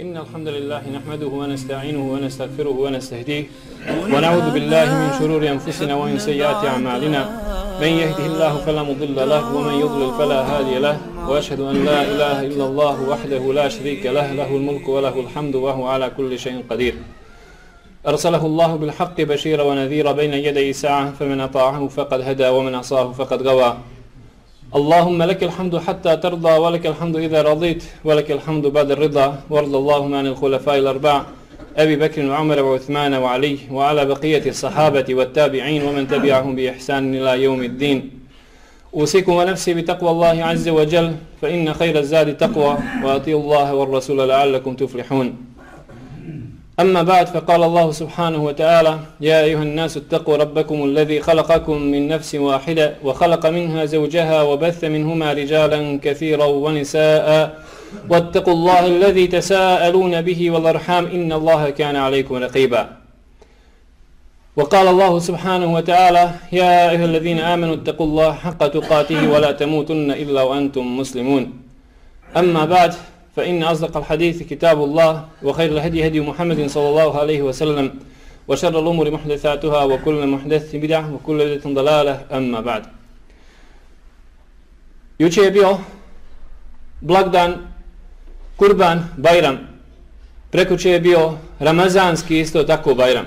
إن الحمد لله نحمده ونستعينه ونستغفره ونستهديه ونعوذ بالله من شرور أنفسنا ومن سيئات أعمالنا. من يهده الله فلا مضل له ومن يضلل فلا هادي له. وأشهد أن لا إله إلا الله وحده لا شريك له. له الملك وله الحمد وهو على كل شيء قدير. أرسله الله بالحق بشيرا ونذيرا بين يدي ساعة فمن أطاعه فقد هدى ومن عصاه فقد غوى. اللهم لك الحمد حتى ترضى ولك الحمد إذا رضيت ولك الحمد بعد الرضا. وارض اللهم عن الخلفاء الأربع أبي بكر وعمر وعثمان وعلي وعلى بقية الصحابة والتابعين ومن تبعهم بإحسان إلى يوم الدين. أوصيكم ونفسي بتقوى الله عز وجل فإن خير الزاد تقوى وأطيعوا الله والرسول لعلكم تفلحون. أما بعد فقال الله سبحانه وتعالى يا أيها الناس اتقوا ربكم الذي خلقكم من نفس واحدة وخلق منها زوجها وبث منهما رجالا كثيرا ونساء. واتقوا الله الذي تساءلون به والأرحام إن الله كان عليكم رقيبا. وقال الله سبحانه وتعالى يا أيها الذين آمنوا اتقوا الله حق تقاته ولا تموتن إلا وأنتم مسلمون. أما بعد فإن أصدق الحديث كتاب الله وخير الهدي هدي محمد صلى الله عليه وسلم وشر الأمور محدثاتها وكل محدث بدعة وكل بدعة ضلالة أما بعد Juče je bio blagdan Kurban Bajram. Prekuće je bio Ramazanski isto tako Bajram.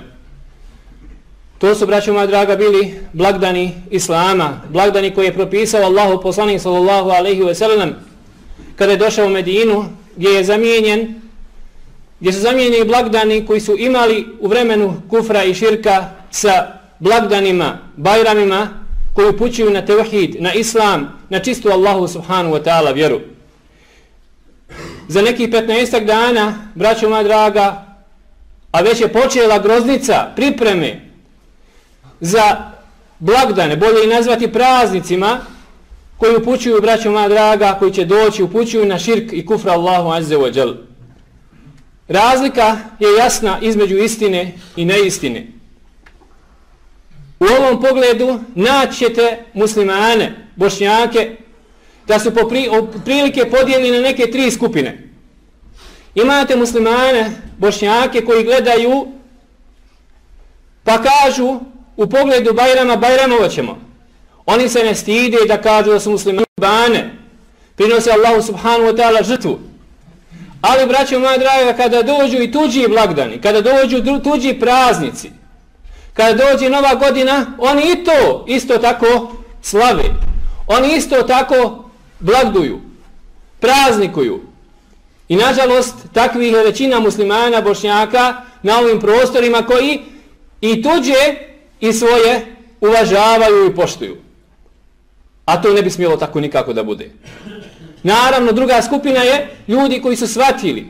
To su, braćo moja draga, bili blagdani Islama, blagdani koje je propisao Allahu poslanik sallallahu alaihi ve sellem kada je došao u Medinu gdje je zamijenjen gdje su zamijenjeni blagdani koji su imali u vremenu kufra i širka sa blagdanima, bajramima koji upućuju na tevhid, na islam, na čistu Allahu subhanu wa ta'ala vjeru. Za nekih 15 dana, braćo moja draga, a već je počela groznica pripreme za blagdane, bolje i nazvati praznicima, koji upućuju, braćo moja draga, koji će doći, upućuju na širk i kufra Allahu azze wa džel. Razlika je jasna između istine i neistine. U ovom pogledu naćete muslimane, bošnjake, da su po pri, prilike podijeljeni na neke tri skupine. Imate muslimane, bošnjake koji gledaju pa kažu u pogledu Bajrama, Bajramova ćemo. Oni se ne stide da kažu da su muslimani bane. Prinose Allahu subhanahu wa ta'ala žrtvu. Ali, braćo moja draga, kada dođu i tuđi blagdani, kada dođu tuđi praznici, kada dođe nova godina, oni i to isto tako slave. Oni isto tako blagduju, praznikuju. I nažalost, takvih je većina muslimana, bošnjaka na ovim prostorima koji i tuđe i svoje uvažavaju i poštuju. A to ne bi smjelo tako nikako da bude. Naravno, druga skupina je ljudi koji su shvatili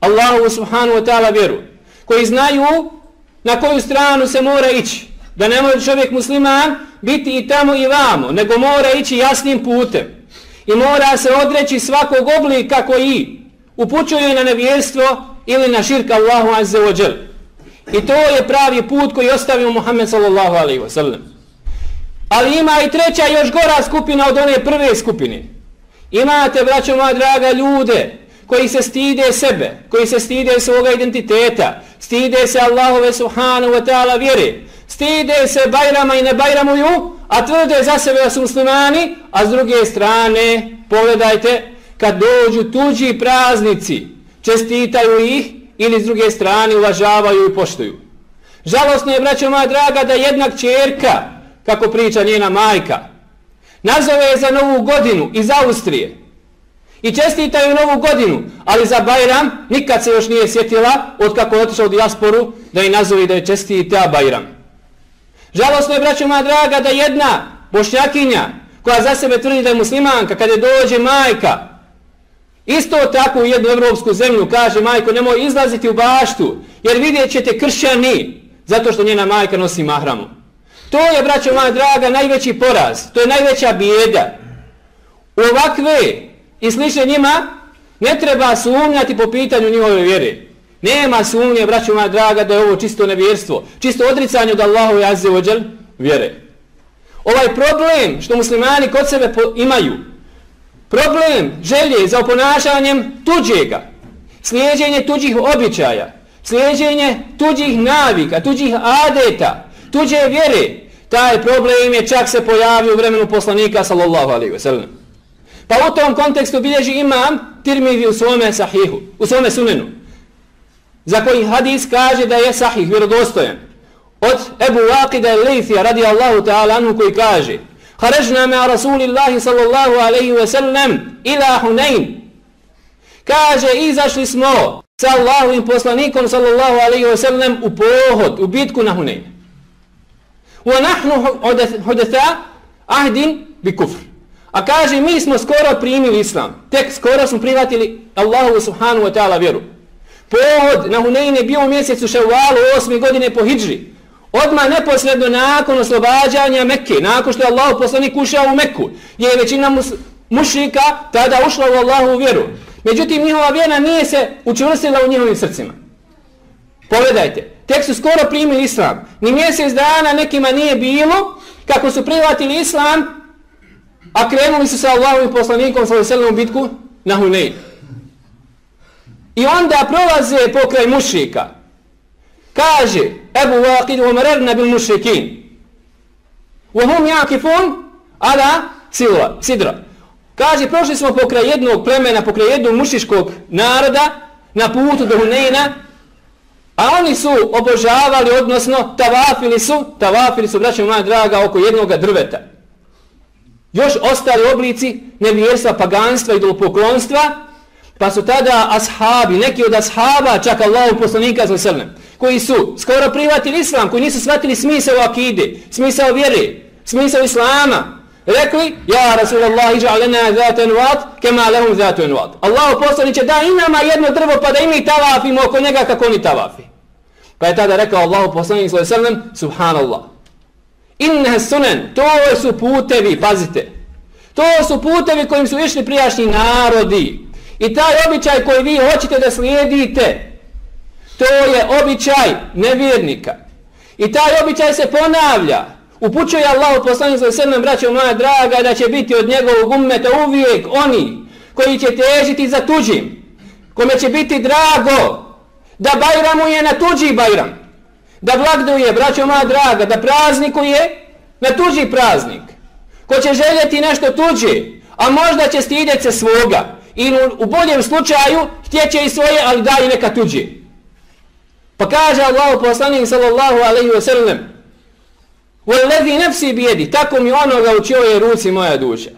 Allahu subhanu wa ta'ala vjeru. Koji znaju na koju stranu se mora ići. Da ne može čovjek musliman biti i tamo i vamo. Nego mora ići jasnim putem. I mora se odreći svakog oblika koji upućuje na nevjerstvo ili na širka Allahu azze wa džel. I to je pravi put koji ostavio Muhammed sallallahu alaihi wa sallam. Ali ima i treća još gora skupina od one prve skupine. Imate, braćo moja draga, ljude koji se stide sebe, koji se stide svoga identiteta, stide se Allahove subhanahu wa ta'ala vjere, stide se bajrama i ne bajramuju, a tvrde za sebe da su muslimani, a s druge strane, pogledajte, kad dođu tuđi praznici, čestitaju ih ili s druge strane uvažavaju i poštuju. Žalostno je, braćo moja draga, da jednak čerka, kako priča njena majka. Nazove je za novu godinu iz Austrije. I čestitaju novu godinu, ali za Bajram nikad se još nije sjetila od kako je otišao u dijasporu da je nazove da je čestita Bajram. Žalosno je, braćo moja draga, da jedna bošnjakinja koja za sebe tvrdi da je muslimanka, kada dođe majka, isto tako u jednu evropsku zemlju kaže majko nemoj izlaziti u baštu jer vidjet ćete kršćani zato što njena majka nosi mahramu. To je, braćo moja draga, najveći poraz. To je najveća bijeda. U ovakve i slične njima ne treba sumnjati po pitanju njihove vjere. Nema sumnje, braćo moja draga, da je ovo čisto nevjerstvo. Čisto odricanje od Allahu i Azze ođel vjere. Ovaj problem što muslimani kod sebe imaju, problem želje za oponašanjem tuđega slijeđenje tuđih običaja, slijeđenje tuđih navika, tuđih adeta, tuđe vjere, taj problem je čak se pojavio u vremenu poslanika sallallahu alaihi wasallam. Pa u tom kontekstu bilježi imam Tirmidhi u svome sahihu, u svome sunenu, za koji hadis kaže da je sahih, vjerodostojan. Od Ebu Waqida il-Lejthija radijallahu ta'ala anhu koji kaže Harežna me Rasulillahi sallallahu alaihi wasallam ila Hunayn. Kaže, izašli smo sa Allahovim poslanikom sallallahu alaihi wasallam u pohod, u bitku na Hunayn. Wa nahnu hudetha ahdin bi kufr. A kaže, mi smo skoro primili islam. Tek skoro smo prihvatili Allahu subhanahu wa ta'ala vjeru. Pohod na Hunayn je bio u mjesecu ševalu osmi godine po hijđri. Odmah neposredno nakon oslobađanja Mekke, nakon što je Allah poslanik ušao u Mekku, je većina mus, mušrika tada ušla u Allahu vjeru. Međutim, njihova vjera nije se učvrstila u njihovim srcima. Pogledajte, tek su skoro primili islam. Ni mjesec dana nekima nije bilo kako su prihvatili islam, a krenuli su sa Allahovim poslanikom sa veselnom bitku na Hunej. I onda prolaze pokraj mušrika. Kaže, Ebu Waqid umarerna bil mušrikin. Uhum jakifun ala silva, sidra. Kaže, prošli smo pokraj jednog plemena, pokraj jednog mušiškog naroda, na putu do Huneyna, a oni su obožavali, odnosno tavafili su, tavafili su, braćom moja draga, oko jednog drveta. Još ostali oblici nevjerstva, paganstva i dolopoklonstva, pa su tada ashabi, neki od ashaba, čak Allahu poslanika za srnem, koji su skoro privatili islam, koji nisu shvatili smisao akide, smisao vjere, smisao islama, rekli, ja Rasulallah iđa alena zaten vat, kema lehum zaten vat. Allah poslaniće da i nama jedno drvo pa da i mi tavafimo oko njega kako oni tavafi. Pa je tada rekao Allah poslanić sallam sallam, subhanallah. Inne sunen, to su putevi, pazite, to su putevi kojim su išli prijašnji narodi. I taj običaj koji vi hoćete da slijedite, To je običaj nevjernika. I taj običaj se ponavlja. Upućuje Allah poslanik sa sedmem braćom moja draga da će biti od njegovog ummeta uvijek oni koji će težiti za tuđim. Kome će biti drago da bajramuje na tuđi bajram. Da blagduje braćom moja draga, da praznikuje na tuđi praznik. Ko će željeti nešto tuđe, a možda će stidjeti se svoga. Ili u boljem slučaju htjeće i svoje, ali da i neka tuđe. Pa kaže Allah poslanik sallallahu alaihi wa sallam Wallazi nafsi bijedi, tako mi onoga u čijoj ruci moja duša.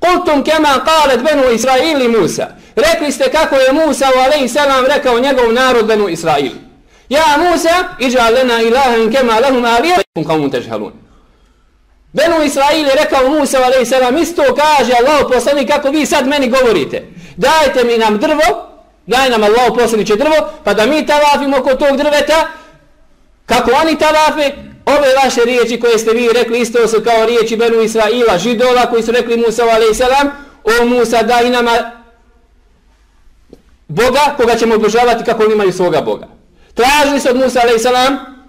Kultum kema qalet benu Israili Musa. Rekli ste kako je Musa alaihi salam rekao njegov narod benu Israili. Ja Musa, iđa lena ilahen kema lahum alija, kum kamun težhalun. Benu Israili rekao Musa alaihi sallam, isto kaže Allah poslanik kako vi sad meni govorite. Dajte mi nam drvo, Daj nam Allah poslaniće drvo, pa da mi tavafimo oko tog drveta, kako oni tavafe, ove vaše riječi koje ste vi rekli isto su kao riječi Benu Israila, židova koji su rekli Musa a.s. O Musa, daj nama Boga koga ćemo obožavati kako oni imaju svoga Boga. Tražili su od Musa a.s.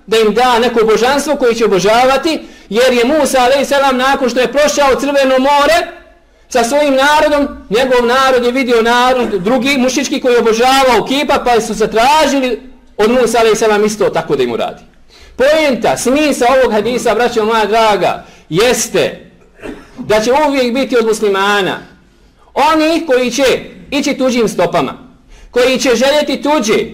da im da neko božanstvo koji će obožavati, jer je Musa a.s. nakon što je prošao crveno more, sa svojim narodom, njegov narod je vidio narod drugi mušički koji je obožavao kipa, pa su se tražili od Musa a.s. isto tako da im uradi. Poenta, smisa ovog hadisa, braćo moja draga, jeste da će uvijek biti od muslimana oni koji će ići tuđim stopama, koji će željeti tuđe,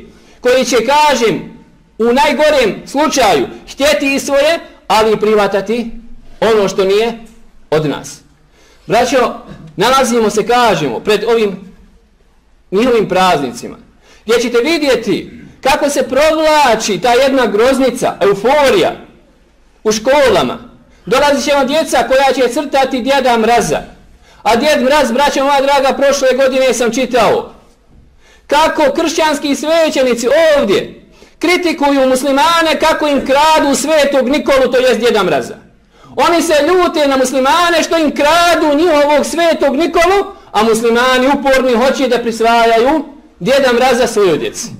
koji će, kažem, u najgorem slučaju htjeti i svoje, ali privatati ono što nije od nas. Braćo, nalazimo se, kažemo, pred ovim njihovim praznicima, gdje ćete vidjeti kako se provlači ta jedna groznica, euforija u školama. Dolazi će vam djeca koja će crtati djeda mraza. A djed mraz, braćo moja draga, prošle godine sam čitao kako kršćanski svećenici ovdje kritikuju muslimane kako im kradu svetog Nikolu, to jest djeda mraza. Oni se ljute na muslimane što im kradu njihovog svetog Nikolu, a muslimani uporni hoće da prisvajaju djeda mraza svoju djeci.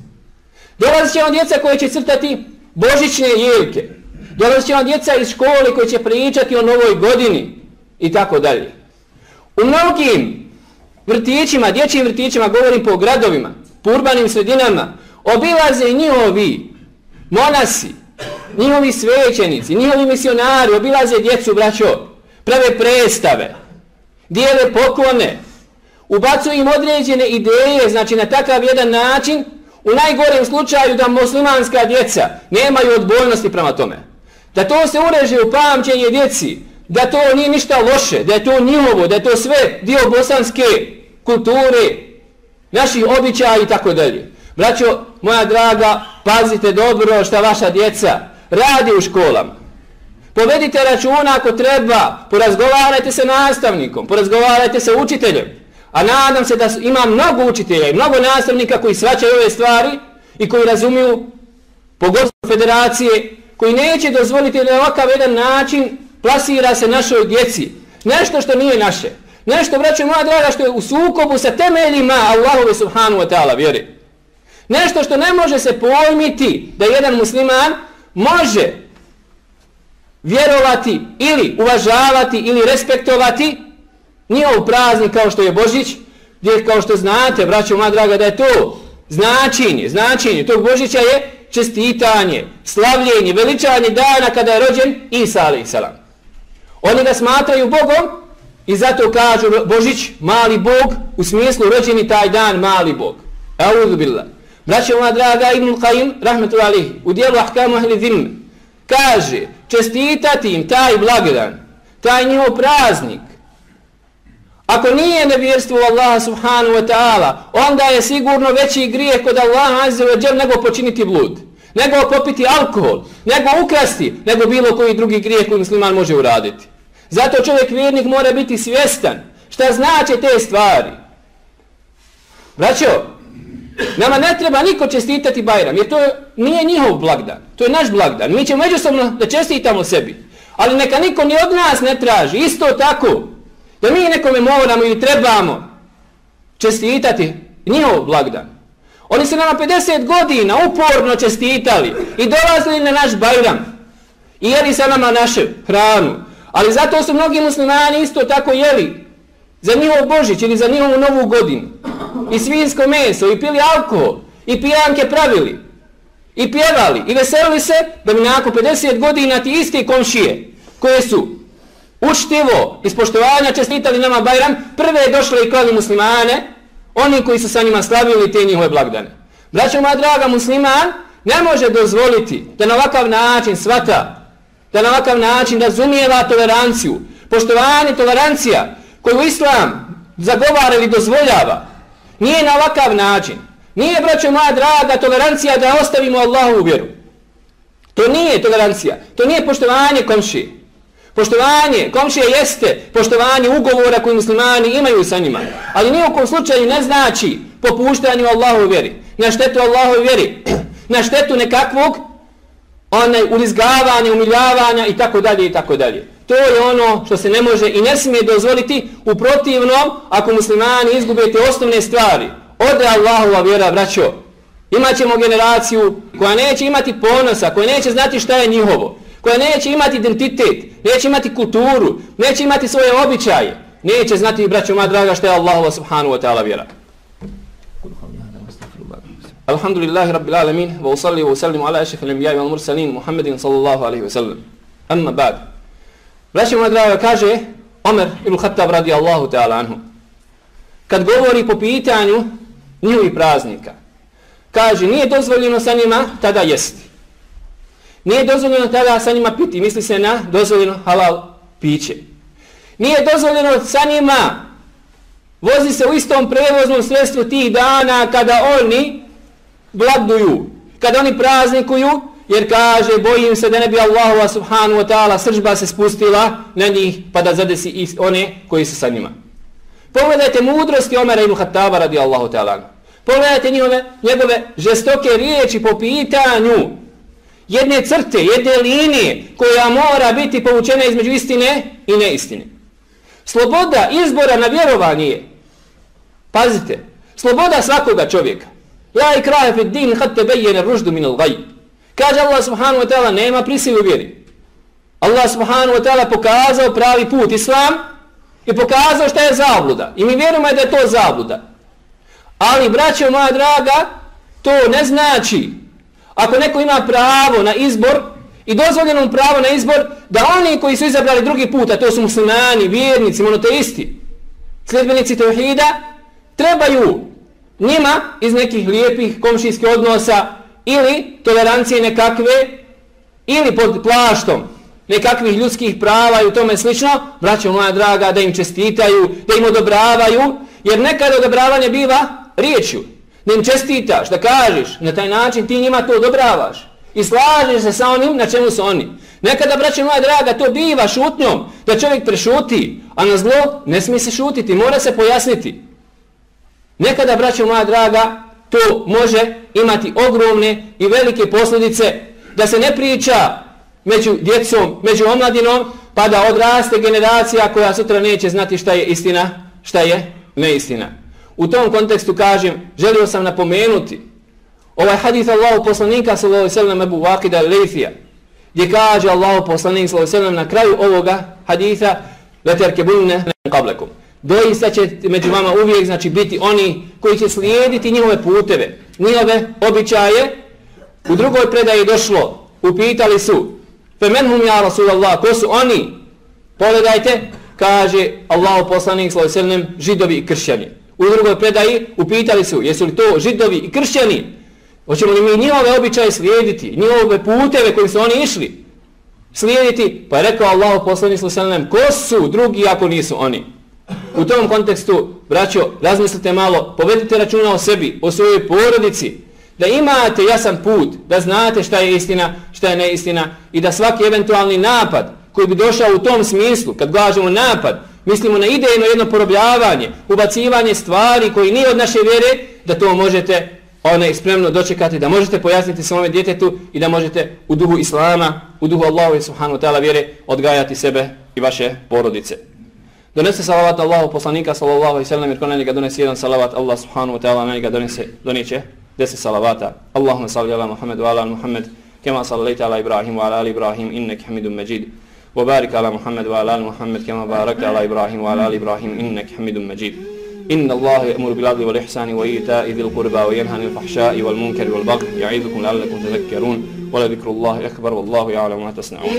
Dolazit će vam djeca koje će crtati božićne jelke. Dolazit će vam djeca iz škole koje će pričati o novoj godini i tako dalje. U mnogim vrtićima, dječjim vrtićima, govorim po gradovima, po urbanim sredinama, obilaze njihovi monasi, njihovi svećenici, njihovi misionari, obilaze djecu, braćo, prave predstave, dijele poklone, ubacuju im određene ideje, znači na takav jedan način, u najgorem slučaju da muslimanska djeca nemaju odbojnosti prema tome. Da to se ureže u pamćenje djeci, da to nije ništa loše, da je to njihovo, da je to sve dio bosanske kulture, naših običaja i tako dalje. Braćo, moja draga, pazite dobro šta vaša djeca radi u školama. Povedite računa ako treba, porazgovarajte se nastavnikom, porazgovarajte se učiteljem. A nadam se da ima mnogo učitelja i mnogo nastavnika koji svaćaju ove stvari i koji razumiju pogodstvo federacije, koji neće dozvoliti da ovakav jedan način plasira se našoj djeci. Nešto što nije naše. Nešto, braćo moja draga, što je u sukobu sa temeljima Allahove subhanu wa ta'ala vjeri. Nešto što ne može se pojmiti da jedan musliman može vjerovati ili uvažavati ili respektovati njihov praznik kao što je Božić, gdje kao što znate, braćo moja draga, da je to značenje, značenje tog Božića je čestitanje, slavljenje, veličanje dana kada je rođen Isa a.s. Oni ga smatraju Bogom i zato kažu Božić, mali Bog, u smislu rođeni taj dan, mali Bog. Audhu billah. Braćo moja draga, Ibn Qayyim, rahmetullahi, u dijelu Ahkamu Ahli Zim, kaže, čestitati im taj blagdan, taj njihov praznik, Ako nije nevjerstvo u Allaha subhanahu wa ta'ala, onda je sigurno veći grijeh kod Allaha azze wa džel nego počiniti blud, nego popiti alkohol, nego ukrasti, nego bilo koji drugi grijeh koji musliman može uraditi. Zato čovjek vjernik mora biti svjestan šta znači te stvari. Braćo, nama ne treba niko čestitati Bajram, jer to nije njihov blagdan, to je naš blagdan. Mi ćemo međusobno da čestitamo sebi, ali neka niko ni od nas ne traži, isto tako, da mi nekome moramo ili trebamo čestitati njihov blagdan. Oni su nama 50 godina uporno čestitali i dolazili na naš Bajram i jeli sa nama naše hranu. Ali zato su mnogi muslimani isto tako jeli za njihov Božić ili za njihovu novu godinu. I svinsko meso, i pili alkohol, i pijanke pravili, i pjevali, i veselili se da mi nakon 50 godina ti isti komšije koje su učtivo ispoštovanja čestitali nama Bajram, prve je došle i klali muslimane, oni koji su sa njima slavili te njihove blagdane. Braćo moja draga musliman, ne može dozvoliti da na ovakav način svata da na ovakav način razumijeva toleranciju, poštovanje tolerancija koju islam zagovara ili dozvoljava, nije na ovakav način. Nije, braćo moja draga, tolerancija da ostavimo Allahu u vjeru. To nije tolerancija. To nije poštovanje komšije. Poštovanje komšije jeste poštovanje ugovora koji muslimani imaju sa njima. Ali nijekom slučaju ne znači popuštanje Allahu vjeri. Na štetu Allahu vjeri. Na štetu nekakvog onaj ulizgavanja, umiljavanja i tako dalje i tako dalje. To je ono što se ne može i ne smije dozvoliti u protivnom ako muslimani izgubete osnovne stvari. Ode Allahova vjera, braćo. Imaćemo generaciju koja neće imati ponosa, koja neće znati šta je njihovo, koja neće imati identitet, neće imati kulturu, neće imati svoje običaje, neće znati, braćo moja draga, što je Allahova subhanu wa ta'ala vjera. Alhamdulillahi rabbil alamin, wa usalli wa usallimu ala ašeha l'imbijaj wal mursalin Muhammedin sallallahu alaihi wa sallam. Amma ba'd. Braćo moja draga, kaže Omer ibn Khattab radi Allahu ta'ala anhu. Kad govori po pitanju njihovi praznika, kaže nije dozvoljeno sa njima tada jesti. Nije dozvoljeno tada sa njima piti, misli se na dozvoljeno halal piće. Nije dozvoljeno sa njima vozi se u istom prevoznom sredstvu tih dana kada oni gladnuju, kada oni praznikuju, jer kaže, bojim se da ne bi Allahova subhanu wa ta'ala sržba se spustila na njih, pa da zadesi i one koji su sa njima. Pogledajte mudrosti Omera ibn Khattaba radi Allahu ta'ala. Pogledajte njihove, njegove žestoke riječi po pitanju jedne crte, jedne linije koja mora biti povučena između istine i neistine. Sloboda izbora na vjerovanje pazite, sloboda svakoga čovjeka. La ikrahe fi din kad te bejene ruždu min al-gaj. Kaže Allah subhanahu wa ta'ala, nema prisilu vjeri. Allah subhanahu wa ta'ala pokazao pravi put islam i pokazao šta je zabluda. I mi vjerujemo da je to zabluda. Ali, braćo moja draga, to ne znači, ako neko ima pravo na izbor, i dozvoljeno mu pravo na izbor, da oni koji su izabrali drugi put, a to su muslimani, vjernici, monoteisti, sljedbenici teohida, trebaju njima iz nekih lijepih komšijskih odnosa ili tolerancije nekakve, ili pod plaštom nekakvih ljudskih prava i u tome slično, braćo moja draga, da im čestitaju, da im odobravaju, jer nekada odobravanje biva riječju. Da im čestitaš, da kažeš, na taj način ti njima to odobravaš. I slažeš se sa onim na čemu su oni. Nekada, braćo moja draga, to biva šutnjom, da čovjek prešuti, a na zlo ne smije se šutiti, mora se pojasniti. Nekada, braćo moja draga, to može imati ogromne i velike posljedice, da se ne priča među djecom, među omladinom, pa da odraste generacija koja sutra neće znati šta je istina, šta je neistina. U tom kontekstu kažem, želio sam napomenuti ovaj hadith Allahu poslanika sallallahu alejhi ve sellem Abu Vakida al-Laythija gdje kaže Allahu poslanik sallallahu alejhi ve sellem na kraju ovoga haditha la tarkabunna qablakum. Doista će među vama uvijek znači biti oni koji će slijediti njihove puteve njihove običaje. U drugoj predaji došlo upitali su femenhum ja Rasulallah ko su oni? Pogledajte kaže Allahu poslanik sallallahu alejhi ve sellem židovi i kršćani u drugoj predaji upitali su jesu li to židovi i kršćani Hoćemo li mi njihove običaje slijediti, njihove puteve kojim su oni išli slijediti? Pa je rekao Allah poslani sallam, ko su drugi ako nisu oni? U tom kontekstu, braćo, razmislite malo, povedite računa o sebi, o svojoj porodici, da imate jasan put, da znate šta je istina, šta je neistina i da svaki eventualni napad koji bi došao u tom smislu, kad glažemo napad, mislimo na idejno jedno porobljavanje, ubacivanje stvari koji nije od naše vjere, da to možete one spremno dočekati da možete pojasniti svome djetetu i da možete u duhu Islama, u duhu Allahu i Subhanu ta'ala vjere odgajati sebe i vaše porodice. Donese salavat Allahu poslanika sallallahu alaihi sallam jer ko na njega donese jedan salavat Allah Subhanu ta'ala na njega donese, donijeće deset salavata. Allahumma salli ala Muhammed wa ala Muhammed kema sallaita ala Ibrahim wa ala ali Ibrahim innek hamidun majid. وبارك على محمد وعلى آل محمد كما باركت على إبراهيم وعلى آل إبراهيم إنك حميد مجيد. إن الله يأمر بالعدل والإحسان وإيتاء ذي القربى وينهى عن الفحشاء والمنكر والبغي يعظكم لعلكم تذكرون. ولذكر الله أكبر والله يعلم ما تصنعون.